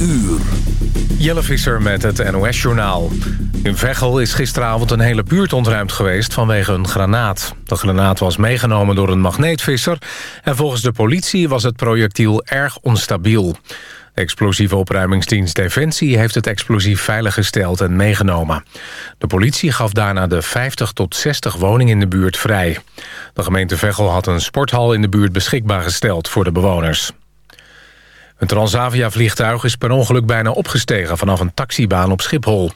uur. Jelle Visser met het NOS-journaal. In Veghel is gisteravond een hele buurt ontruimd geweest vanwege een granaat. De granaat was meegenomen door een magneetvisser... en volgens de politie was het projectiel erg onstabiel. De explosieve opruimingsdienst Defensie heeft het explosief veiliggesteld en meegenomen. De politie gaf daarna de 50 tot 60 woningen in de buurt vrij. De gemeente Veghel had een sporthal in de buurt beschikbaar gesteld voor de bewoners. Een Transavia-vliegtuig is per ongeluk bijna opgestegen... vanaf een taxibaan op Schiphol.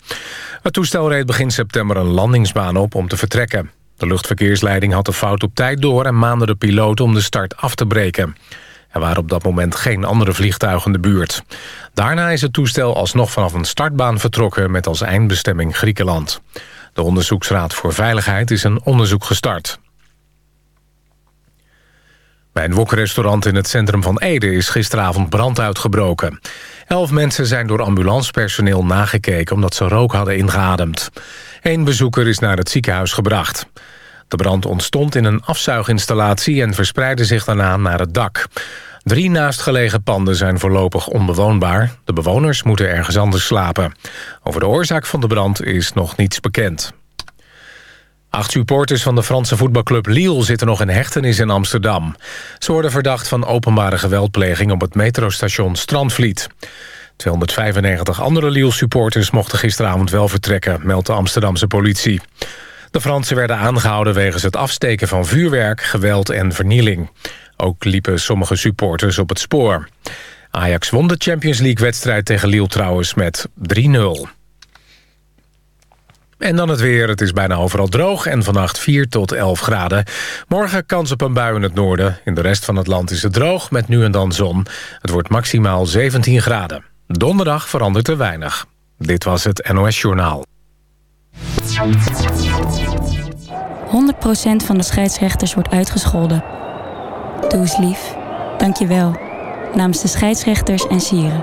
Het toestel reed begin september een landingsbaan op om te vertrekken. De luchtverkeersleiding had de fout op tijd door... en maande de piloot om de start af te breken. Er waren op dat moment geen andere vliegtuigen in de buurt. Daarna is het toestel alsnog vanaf een startbaan vertrokken... met als eindbestemming Griekenland. De Onderzoeksraad voor Veiligheid is een onderzoek gestart. Bij een wokrestaurant in het centrum van Ede is gisteravond brand uitgebroken. Elf mensen zijn door ambulancepersoneel nagekeken omdat ze rook hadden ingeademd. Eén bezoeker is naar het ziekenhuis gebracht. De brand ontstond in een afzuiginstallatie en verspreidde zich daarna naar het dak. Drie naastgelegen panden zijn voorlopig onbewoonbaar. De bewoners moeten ergens anders slapen. Over de oorzaak van de brand is nog niets bekend. Acht supporters van de Franse voetbalclub Lille zitten nog in hechtenis in Amsterdam. Ze worden verdacht van openbare geweldpleging op het metrostation Strandvliet. 295 andere Lille-supporters mochten gisteravond wel vertrekken, meldt de Amsterdamse politie. De Fransen werden aangehouden wegens het afsteken van vuurwerk, geweld en vernieling. Ook liepen sommige supporters op het spoor. Ajax won de Champions League-wedstrijd tegen Lille trouwens met 3-0. En dan het weer. Het is bijna overal droog en vannacht 4 tot 11 graden. Morgen kans op een bui in het noorden. In de rest van het land is het droog met nu en dan zon. Het wordt maximaal 17 graden. Donderdag verandert er weinig. Dit was het NOS Journaal. 100% van de scheidsrechters wordt uitgescholden. Doe eens lief. Dank je wel. Namens de scheidsrechters en sieren.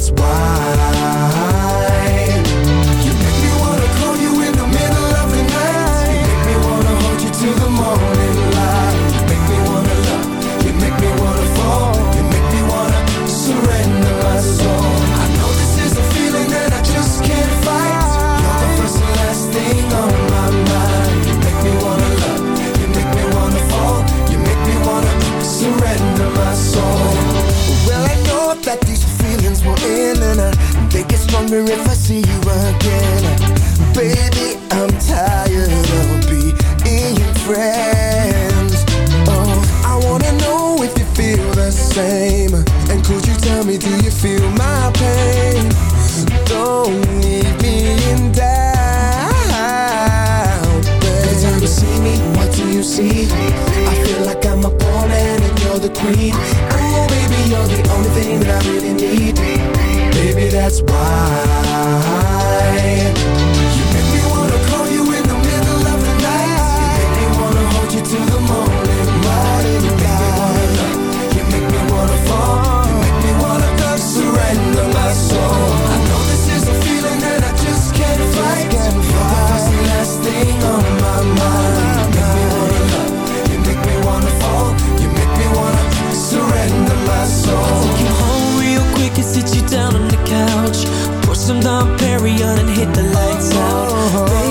That's why. They get stronger if I see you again. Baby, that's why. Some Dom Perignon and hit the lights out. Baby,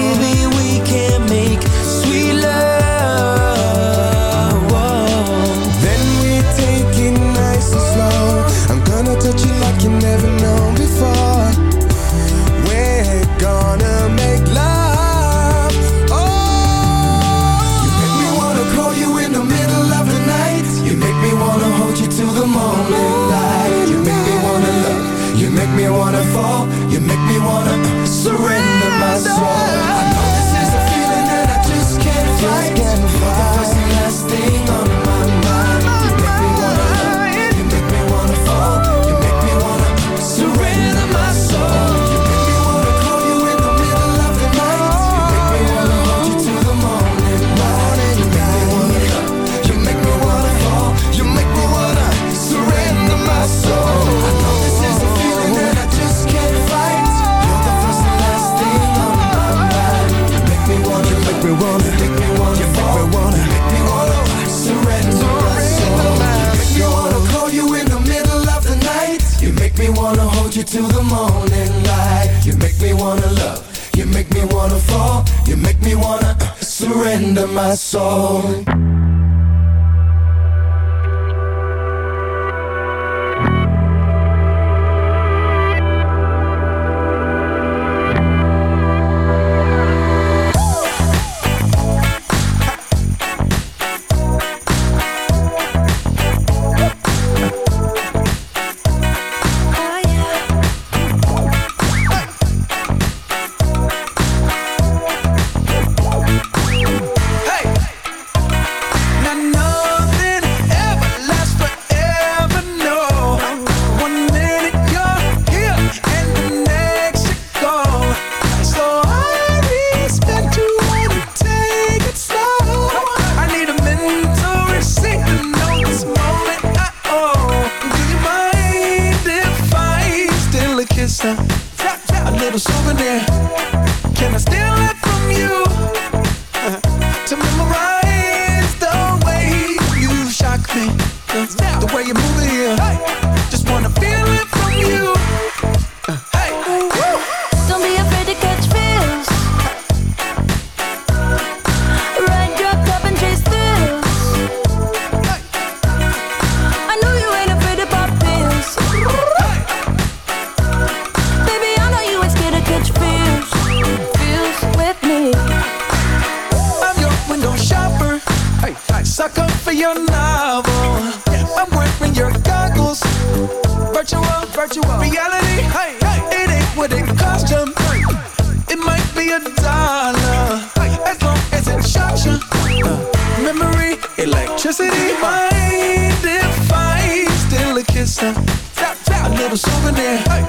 a souvenir. Hey.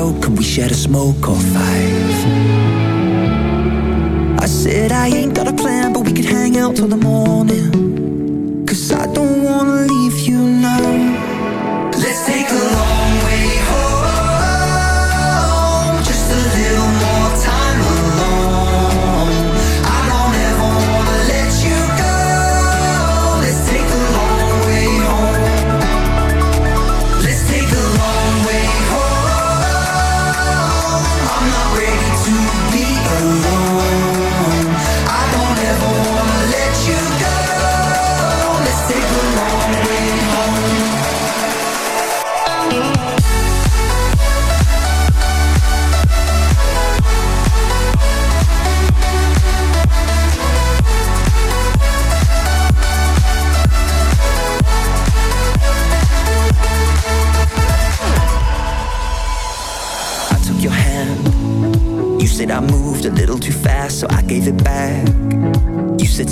joke, could we share a smoke or five? I said I ain't got a plan, but we could hang out till the morning. Cause I don't wanna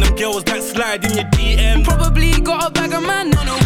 Them girls that slide in your DM. Probably got a bag of man on a.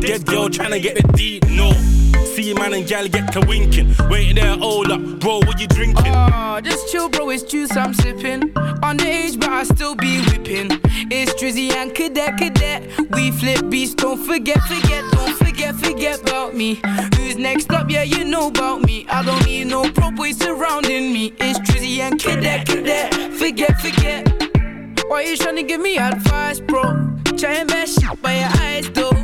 Dead girl tryna get the D, no. See man and gal get to winking. Wait there, hold up, bro, what you drinking? Ah, oh, just chill, bro, it's juice I'm sipping. Underage, but I still be whipping. It's Drizzy and Cadet, Cadet. We flip beats, don't forget, forget, don't forget, forget about me. Who's next up? Yeah, you know about me. I don't need no pro boys surrounding me. It's Drizzy and Cadet, Cadet. Forget, forget. Why you tryna give me advice, bro? Try and best shit by your eyes, though.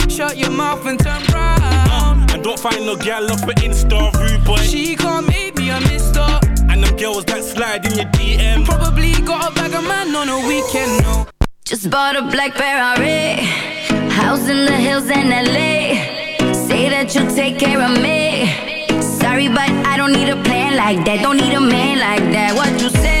Shut your mouth and turn round. Uh, and don't find no gal off an Insta rude boy. She can't make me a mister. And them girls that slide in your DM. Probably got a bag of man on a weekend, no. Just bought a black Ferrari. House in the hills in LA. Say that you'll take care of me. Sorry, but I don't need a plan like that. Don't need a man like that. What you say?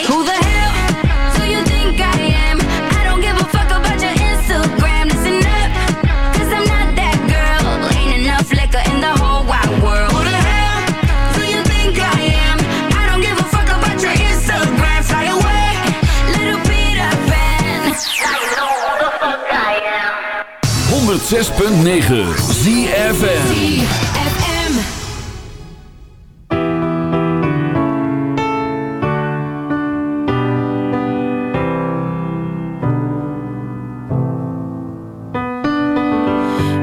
106.9 ZFM. ZFM.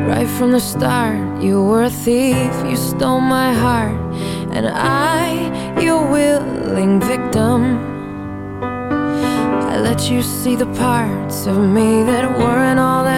Right from the start, you were a thief, you stole my heart, and I, your willing victim. I let you see the parts of me that weren't all that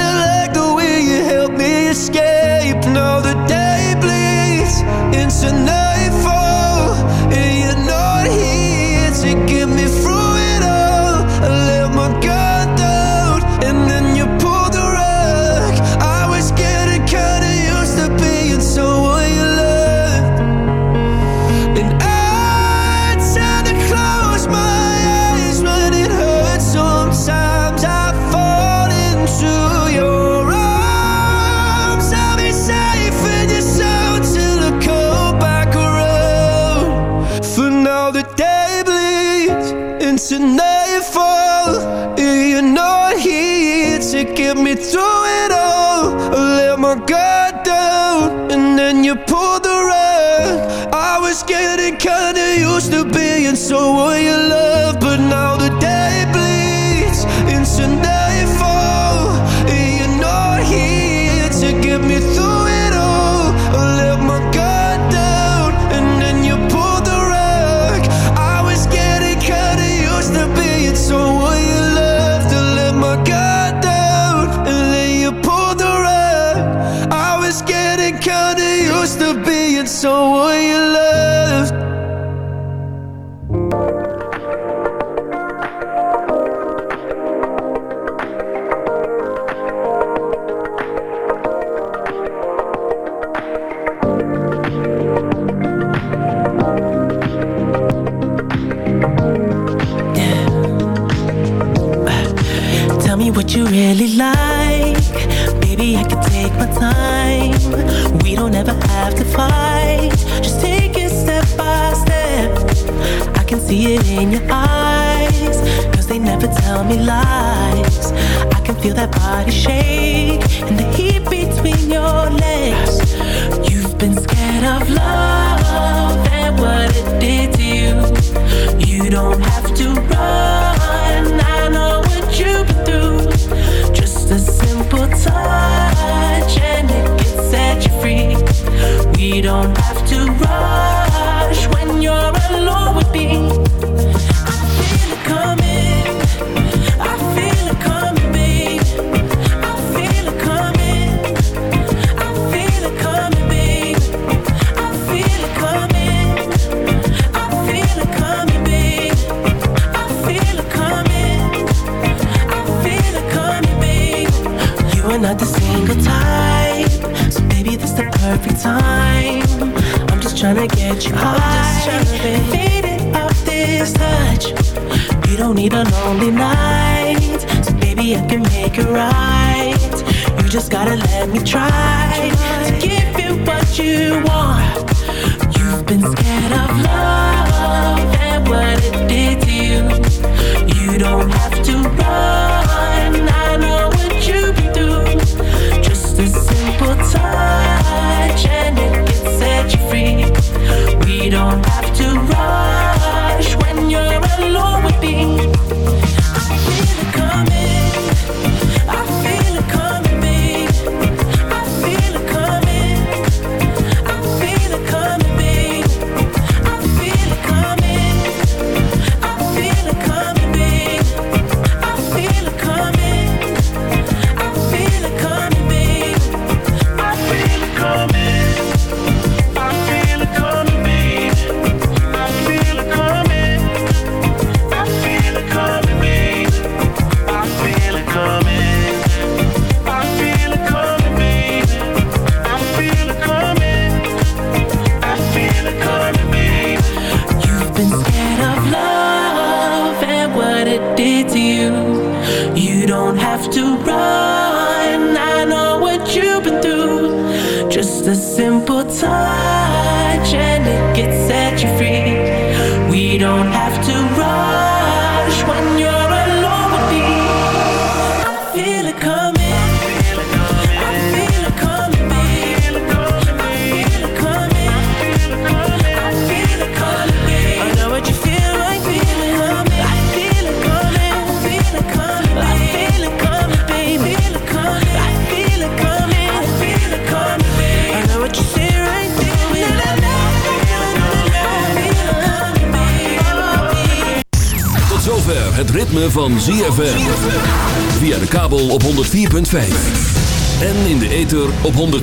listen so will you love body shape